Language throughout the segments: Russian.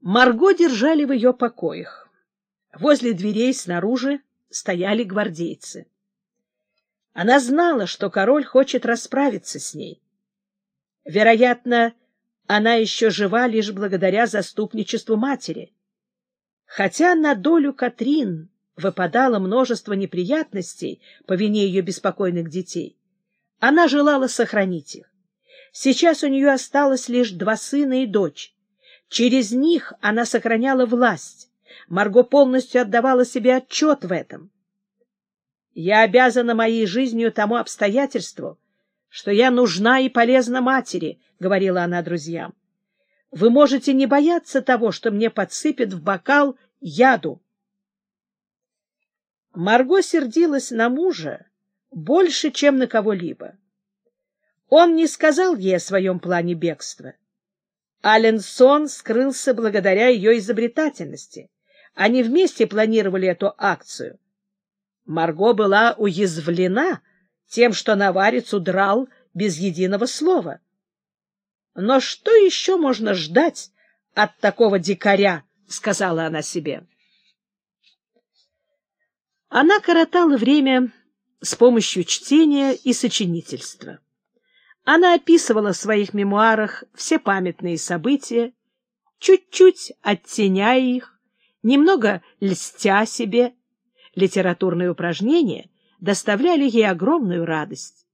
Марго держали в ее покоях. Возле дверей снаружи стояли гвардейцы. Она знала, что король хочет расправиться с ней. Вероятно, она еще жива лишь благодаря заступничеству матери. Хотя на долю Катрин выпадало множество неприятностей по вине ее беспокойных детей, она желала сохранить их. Сейчас у нее осталось лишь два сына и дочь. Через них она сохраняла власть. Марго полностью отдавала себе отчет в этом. Я обязана моей жизнью тому обстоятельству, что я нужна и полезна матери, — говорила она друзьям. Вы можете не бояться того, что мне подсыпят в бокал яду. Марго сердилась на мужа больше, чем на кого-либо. Он не сказал ей о своем плане бегства. Аленсон скрылся благодаря ее изобретательности. Они вместе планировали эту акцию. Марго была уязвлена тем, что Наварец удрал без единого слова. Но что еще можно ждать от такого дикаря, сказала она себе. Она коротала время с помощью чтения и сочинительства. Она описывала в своих мемуарах все памятные события, чуть-чуть оттеняя их, немного льстя себе. Литературные упражнения доставляли ей огромную радость.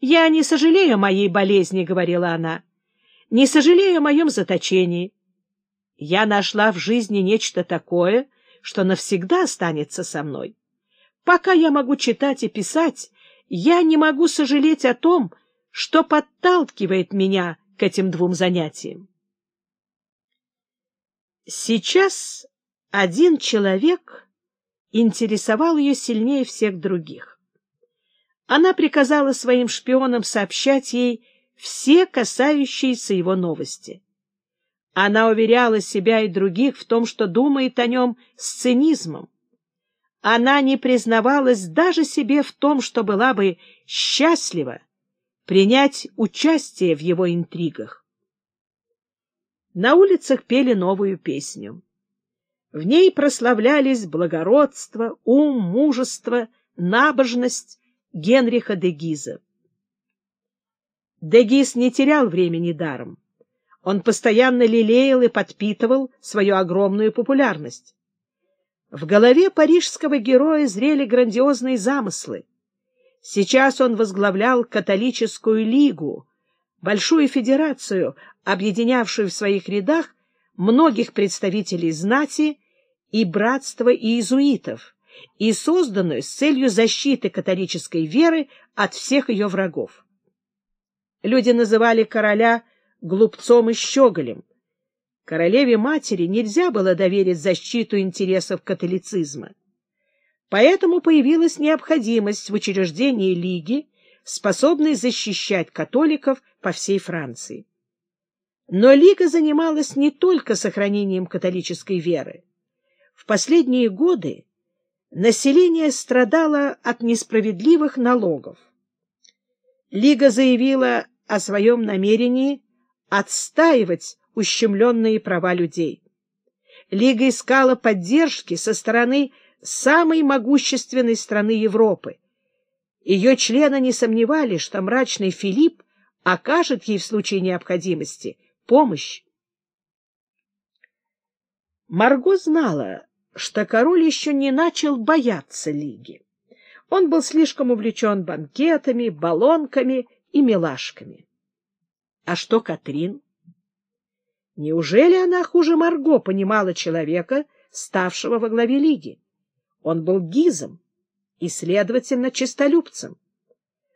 «Я не сожалею о моей болезни», — говорила она, — «не сожалею о моем заточении. Я нашла в жизни нечто такое, что навсегда останется со мной. Пока я могу читать и писать, я не могу сожалеть о том, что подталкивает меня к этим двум занятиям. Сейчас один человек интересовал ее сильнее всех других. Она приказала своим шпионам сообщать ей все касающиеся его новости. Она уверяла себя и других в том, что думает о нем с цинизмом. Она не признавалась даже себе в том, что была бы счастлива принять участие в его интригах. На улицах пели новую песню. В ней прославлялись благородство, ум, мужество, набожность Генриха де Гиза. Де Гиз не терял времени даром. Он постоянно лелеял и подпитывал свою огромную популярность. В голове парижского героя зрели грандиозные замыслы. Сейчас он возглавлял католическую лигу, большую федерацию, объединявшую в своих рядах многих представителей знати и братства иезуитов, и созданную с целью защиты католической веры от всех ее врагов. Люди называли короля глупцом и щеголем, Королеве-матери нельзя было доверить защиту интересов католицизма. Поэтому появилась необходимость в учреждении Лиги, способной защищать католиков по всей Франции. Но Лига занималась не только сохранением католической веры. В последние годы население страдало от несправедливых налогов. Лига заявила о своем намерении отстаивать ущемленные права людей. Лига искала поддержки со стороны самой могущественной страны Европы. Ее члены не сомневались, что мрачный Филипп окажет ей в случае необходимости помощь. Марго знала, что король еще не начал бояться Лиги. Он был слишком увлечен банкетами, баллонками и милашками. А что Катрин? Неужели она хуже Марго понимала человека, ставшего во главе лиги? Он был гизом и, следовательно, честолюбцем.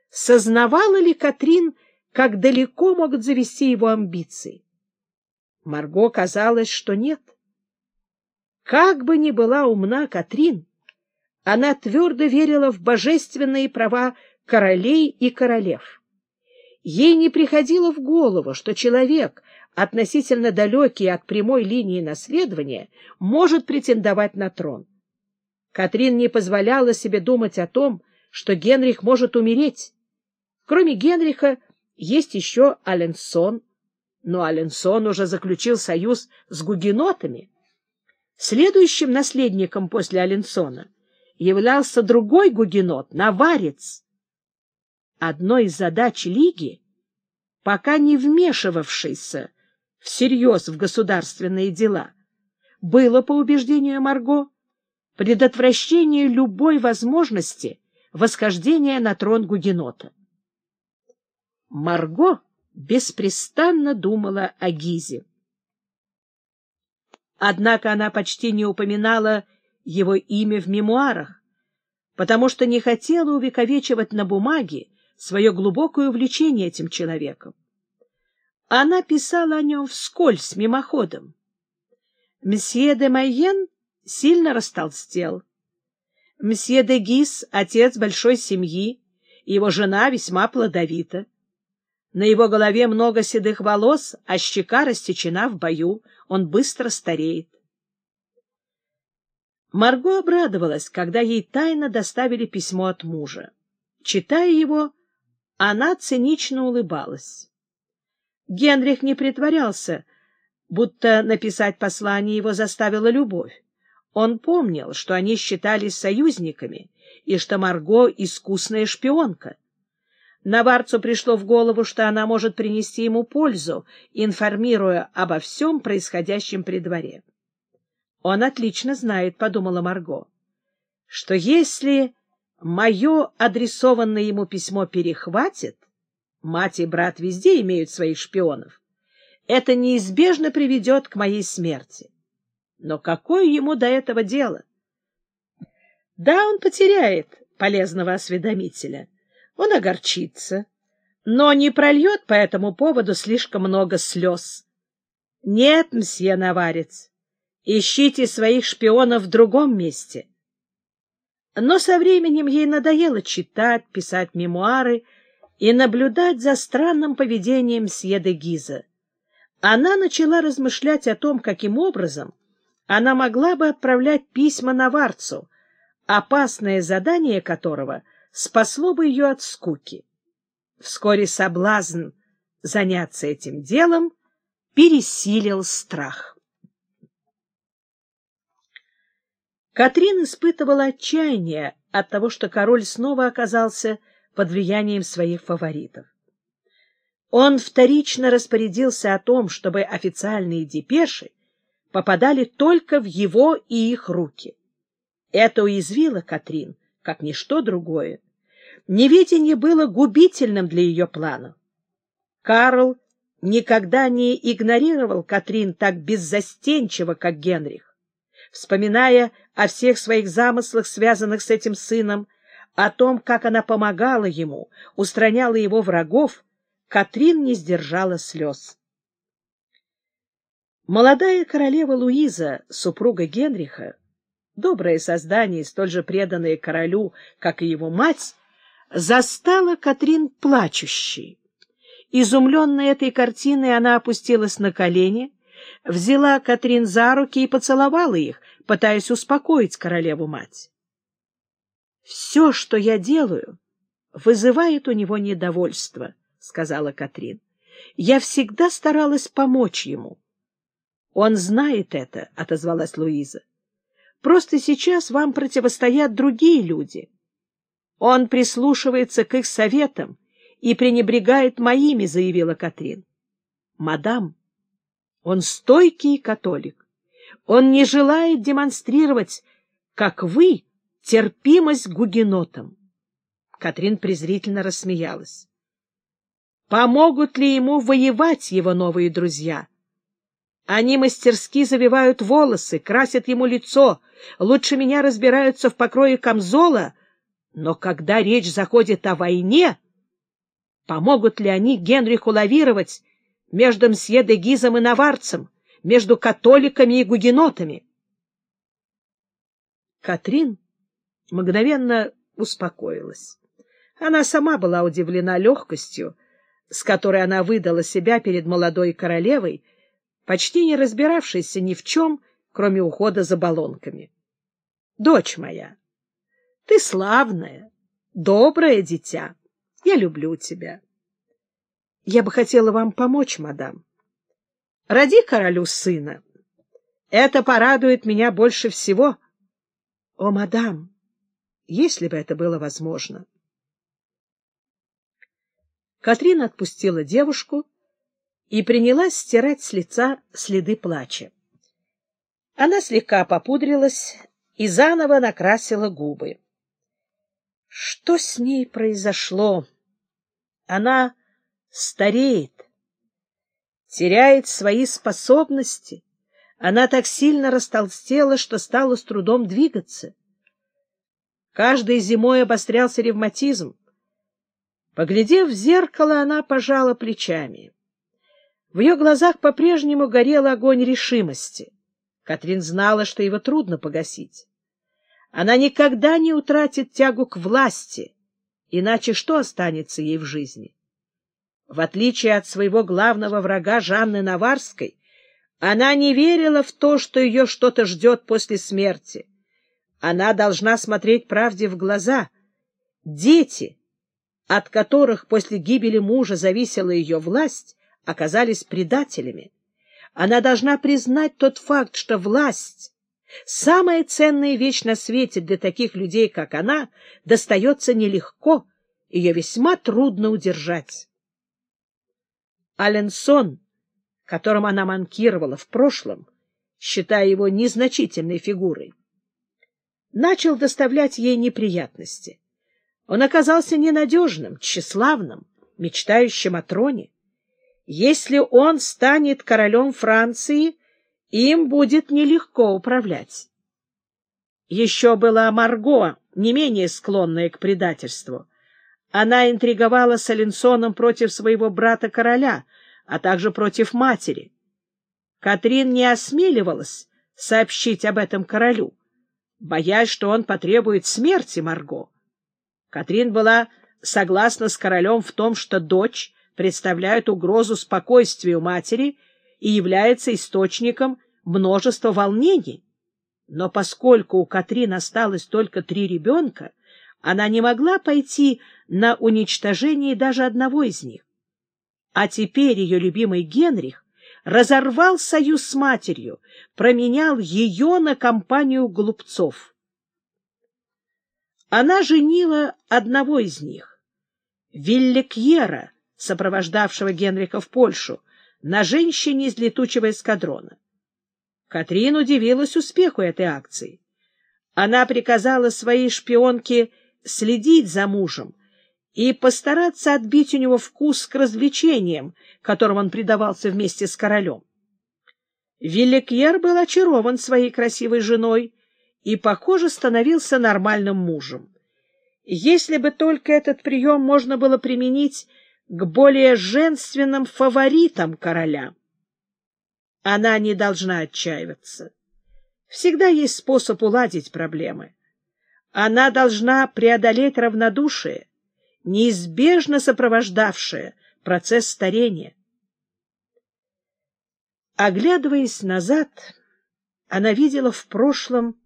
Сознавала ли Катрин, как далеко могут завести его амбиции? Марго казалось, что нет. Как бы ни была умна Катрин, она твердо верила в божественные права королей и королев. Ей не приходило в голову, что человек, относительно далекий от прямой линии наследования, может претендовать на трон. Катрин не позволяла себе думать о том, что Генрих может умереть. Кроме Генриха есть еще Аленсон. но Аленсон уже заключил союз с гугенотами. Следующим наследником после Аленсона являлся другой гугенот, Наварец. Одной из задач Лиги, пока не вмешивавшейся всерьез в государственные дела, было, по убеждению Марго, предотвращение любой возможности восхождения на трон гугенота. Марго беспрестанно думала о Гизе. Однако она почти не упоминала его имя в мемуарах, потому что не хотела увековечивать на бумаге свое глубокое увлечение этим человеком. Она писала о нем вскользь, мимоходом. Мсье де Майен сильно растолстел. Мсье де Гис — отец большой семьи, его жена весьма плодовита. На его голове много седых волос, а щека растечена в бою. Он быстро стареет. Марго обрадовалась, когда ей тайно доставили письмо от мужа. Читая его, она цинично улыбалась. Генрих не притворялся, будто написать послание его заставила любовь. Он помнил, что они считались союзниками и что Марго — искусная шпионка. Наварцу пришло в голову, что она может принести ему пользу, информируя обо всем происходящем при дворе. «Он отлично знает», — подумала Марго, — «что если мое адресованное ему письмо перехватит, мать и брат везде имеют своих шпионов, это неизбежно приведет к моей смерти. Но какое ему до этого дело? Да, он потеряет полезного осведомителя» он огорчится, но не прольет по этому поводу слишком много слез. Нет, мсье Наварец, ищите своих шпионов в другом месте. Но со временем ей надоело читать, писать мемуары и наблюдать за странным поведением мсье де Гиза. Она начала размышлять о том, каким образом она могла бы отправлять письма Наварцу, опасное задание которого — спасло бы ее от скуки. Вскоре соблазн заняться этим делом пересилил страх. Катрин испытывала отчаяние от того, что король снова оказался под влиянием своих фаворитов. Он вторично распорядился о том, чтобы официальные депеши попадали только в его и их руки. Это уязвило Катрин, как ничто другое. Неведение было губительным для ее планов. Карл никогда не игнорировал Катрин так беззастенчиво, как Генрих. Вспоминая о всех своих замыслах, связанных с этим сыном, о том, как она помогала ему, устраняла его врагов, Катрин не сдержала слез. Молодая королева Луиза, супруга Генриха, доброе создание, столь же преданное королю, как и его мать, застала Катрин плачущей. Изумленная этой картиной, она опустилась на колени, взяла Катрин за руки и поцеловала их, пытаясь успокоить королеву-мать. — Все, что я делаю, вызывает у него недовольство, — сказала Катрин. — Я всегда старалась помочь ему. — Он знает это, — отозвалась Луиза. Просто сейчас вам противостоят другие люди. Он прислушивается к их советам и пренебрегает моими, — заявила Катрин. Мадам, он стойкий католик. Он не желает демонстрировать, как вы, терпимость гугенотам. Катрин презрительно рассмеялась. Помогут ли ему воевать его новые друзья? Они мастерски завивают волосы, красят ему лицо, лучше меня разбираются в покрое камзола, но когда речь заходит о войне, помогут ли они Генриху лавировать между мсье де Гизом и Наварцем, между католиками и гугенотами? Катрин мгновенно успокоилась. Она сама была удивлена легкостью, с которой она выдала себя перед молодой королевой, почти не разбиравшийся ни в чем, кроме ухода за баллонками. — Дочь моя, ты славная, доброе дитя. Я люблю тебя. Я бы хотела вам помочь, мадам. Роди королю сына. Это порадует меня больше всего. О, мадам, если бы это было возможно. Катрин отпустила девушку и принялась стирать с лица следы плача. Она слегка попудрилась и заново накрасила губы. Что с ней произошло? Она стареет, теряет свои способности. Она так сильно растолстела, что стала с трудом двигаться. Каждой зимой обострялся ревматизм. Поглядев в зеркало, она пожала плечами. В ее глазах по-прежнему горел огонь решимости. Катрин знала, что его трудно погасить. Она никогда не утратит тягу к власти, иначе что останется ей в жизни? В отличие от своего главного врага Жанны Наварской, она не верила в то, что ее что-то ждет после смерти. Она должна смотреть правде в глаза. Дети, от которых после гибели мужа зависела ее власть, оказались предателями. Она должна признать тот факт, что власть, самая ценная вещь на свете для таких людей, как она, достается нелегко, ее весьма трудно удержать. Аленсон, которым она манкировала в прошлом, считая его незначительной фигурой, начал доставлять ей неприятности. Он оказался ненадежным, тщеславным, мечтающим о троне. Если он станет королем Франции, им будет нелегко управлять. Еще была Марго, не менее склонная к предательству. Она интриговала с Аленсоном против своего брата-короля, а также против матери. Катрин не осмеливалась сообщить об этом королю, боясь, что он потребует смерти Марго. Катрин была согласна с королем в том, что дочь представляет угрозу спокойствию матери и является источником множества волнений. Но поскольку у Катрин осталось только три ребенка, она не могла пойти на уничтожение даже одного из них. А теперь ее любимый Генрих разорвал союз с матерью, променял ее на компанию глупцов. Она женила одного из них, Вилликьера, сопровождавшего Генриха в Польшу, на женщине из летучего эскадрона. Катрин удивилась успеху этой акции. Она приказала своей шпионке следить за мужем и постараться отбить у него вкус к развлечениям, которым он предавался вместе с королем. Вилликьер был очарован своей красивой женой и, похоже, становился нормальным мужем. Если бы только этот прием можно было применить к более женственным фаворитам короля. Она не должна отчаиваться. Всегда есть способ уладить проблемы. Она должна преодолеть равнодушие, неизбежно сопровождавшее процесс старения. Оглядываясь назад, она видела в прошлом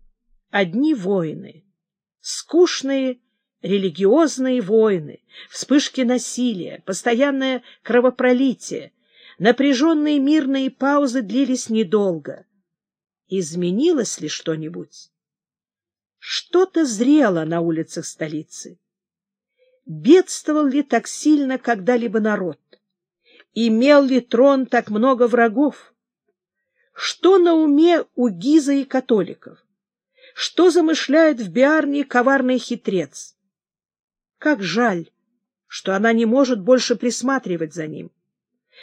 одни войны, скучные религиозные войны, вспышки насилия, постоянное кровопролитие, напряженные мирные паузы длились недолго. Изменилось ли что-нибудь? Что-то зрело на улицах столицы. Бедствовал ли так сильно когда-либо народ? Имел ли трон так много врагов? Что на уме у Гиза и католиков? Что замышляет в Биарне коварный хитрец? Как жаль, что она не может больше присматривать за ним.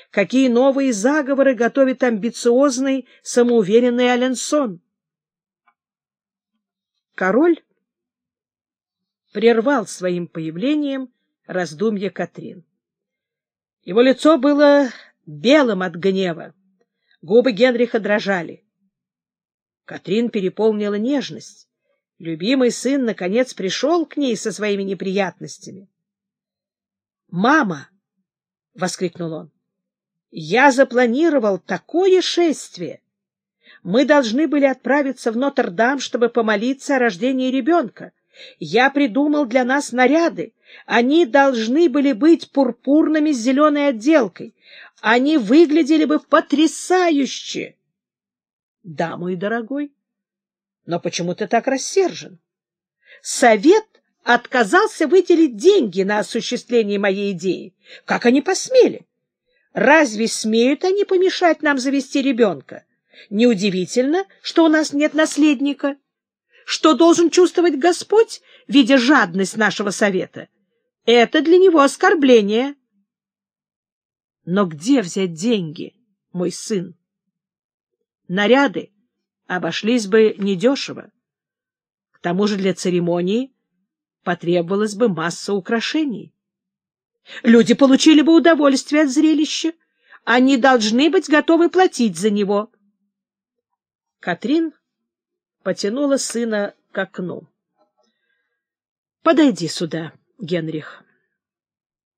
Какие новые заговоры готовит амбициозный, самоуверенный Аленсон? Король прервал своим появлением раздумья Катрин. Его лицо было белым от гнева, губы Генриха дрожали. Катрин переполнила нежность. Любимый сын, наконец, пришел к ней со своими неприятностями. «Мама!» — воскликнул он. «Я запланировал такое шествие! Мы должны были отправиться в Нотр-Дам, чтобы помолиться о рождении ребенка. Я придумал для нас наряды. Они должны были быть пурпурными с зеленой отделкой. Они выглядели бы потрясающе. Да, мой дорогой, но почему ты так рассержен? Совет отказался выделить деньги на осуществление моей идеи. Как они посмели? Разве смеют они помешать нам завести ребенка? Неудивительно, что у нас нет наследника. Что должен чувствовать Господь, видя жадность нашего совета? Это для него оскорбление. Но где взять деньги, мой сын? Наряды обошлись бы недешево. К тому же для церемонии потребовалась бы масса украшений. Люди получили бы удовольствие от зрелища. Они должны быть готовы платить за него. Катрин потянула сына к окну. — Подойди сюда, Генрих.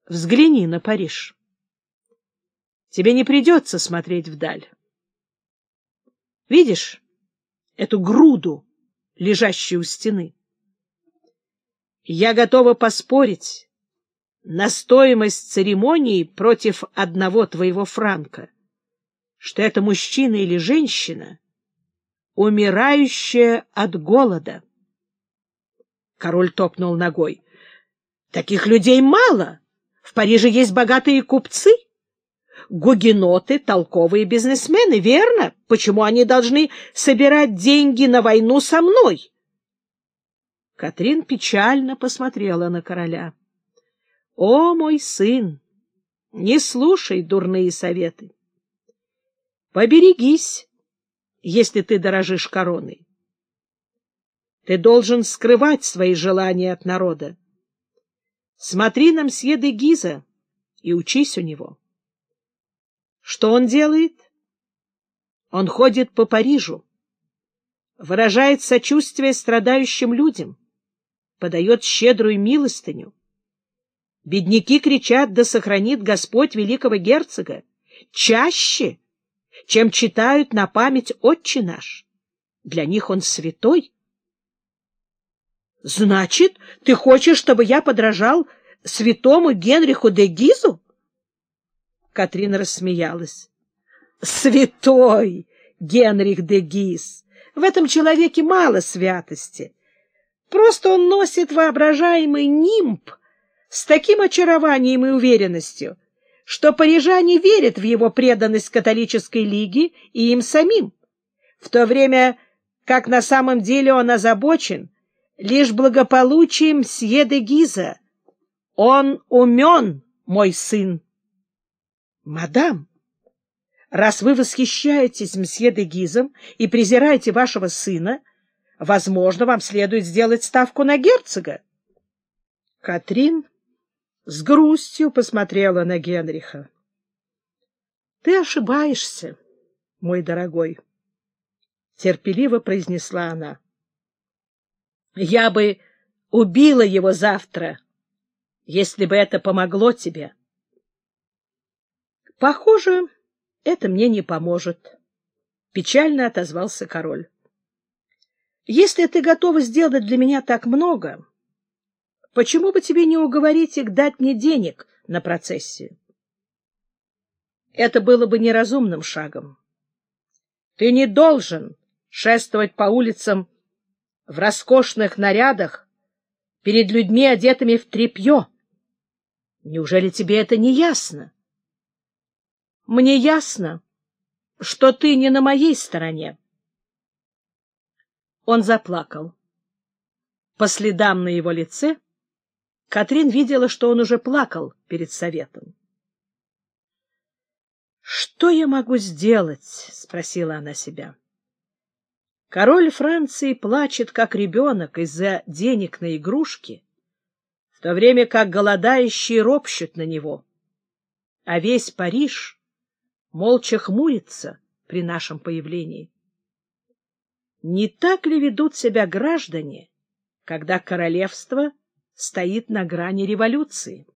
Взгляни на Париж. Тебе не придется смотреть вдаль. Видишь эту груду, лежащую у стены? Я готова поспорить на стоимость церемонии против одного твоего франка, что это мужчина или женщина, умирающая от голода. Король топнул ногой. Таких людей мало. В Париже есть богатые купцы. Гугеноты — толковые бизнесмены, верно? Почему они должны собирать деньги на войну со мной? Катрин печально посмотрела на короля. — О, мой сын, не слушай дурные советы. Поберегись, если ты дорожишь короной. Ты должен скрывать свои желания от народа. Смотри на мсье де Гиза и учись у него. Что он делает? Он ходит по Парижу, выражает сочувствие страдающим людям, подает щедрую милостыню. Бедняки кричат, да сохранит Господь великого герцога, чаще, чем читают на память «Отче наш». Для них он святой. — Значит, ты хочешь, чтобы я подражал святому Генриху де Гизу? Катрина рассмеялась. — Святой Генрих де Гиз! В этом человеке мало святости. Просто он носит воображаемый нимб с таким очарованием и уверенностью, что парижане верят в его преданность католической лиге и им самим, в то время как на самом деле он озабочен лишь благополучием мсье де Гиза. Он умен, мой сын. — Мадам, раз вы восхищаетесь мсье де Гизом и презираете вашего сына, возможно, вам следует сделать ставку на герцога. Катрин с грустью посмотрела на Генриха. — Ты ошибаешься, мой дорогой, — терпеливо произнесла она. — Я бы убила его завтра, если бы это помогло тебе. — Похоже, это мне не поможет, — печально отозвался король. — Если ты готова сделать для меня так много... Почему бы тебе не уговорить их дать мне денег на процессию? Это было бы неразумным шагом. Ты не должен шествовать по улицам в роскошных нарядах перед людьми, одетыми в тряпье. Неужели тебе это не ясно? Мне ясно, что ты не на моей стороне. Он заплакал. По следам на его лице Катрин видела, что он уже плакал перед советом. «Что я могу сделать?» — спросила она себя. Король Франции плачет, как ребенок, из-за денег на игрушки, в то время как голодающие ропщут на него, а весь Париж молча хмурится при нашем появлении. Не так ли ведут себя граждане, когда королевство — стоит на грани революции.